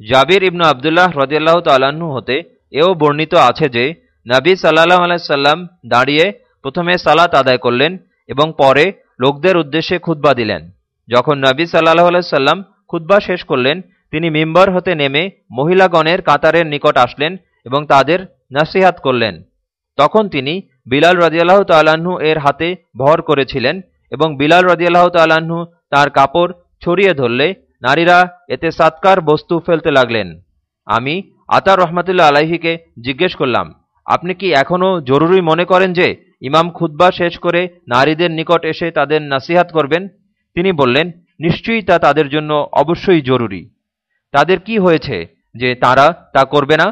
জাবির ইবনু আবদুল্লাহ রদিয়াল্লাহ তাল্লাহ্ন হতে এও বর্ণিত আছে যে, নবী সাল্লাহ আলাইসাল্লাম দাঁড়িয়ে প্রথমে সালাত আদায় করলেন এবং পরে লোকদের উদ্দেশ্যে খুদ্া দিলেন। যখন নবী সাল্লাহ আলাইসাল্লাম খুদ্া শেষ করলেন, তিনি মিম্বর হতে নেমে মহিলাগণের কাতারের নিকট আসলেন এবং তাদের নাসিহাত করলেন। তখন তিনি বিলাল রদিয়াল্লাহ তাল্লাহ্ন এর হাতে ভর করেছিলেন এবং বিলাল রদিয়াল্লাহ তাল্লাহ্ন তার কাপড় ছড়িয়ে ধরলে নারীরা এতে সাতকার বস্তু ফেলতে লাগলেন। আমি আতার রহমতুল্লা আলাহিকে জিজ্ঞেস করলাম, আপনি কি এখনও জরুরি মনে করেন যে ইমাম খুদ্া শেষ করে নারীদের নিকট এসে তাদের নাসিহাত করবেন? তিনি বললেন, নিশ্চয়ই তা তাদের জন্য অবশ্যই জরুরি। তাদের কি হয়েছে যে তারা তা করবে না?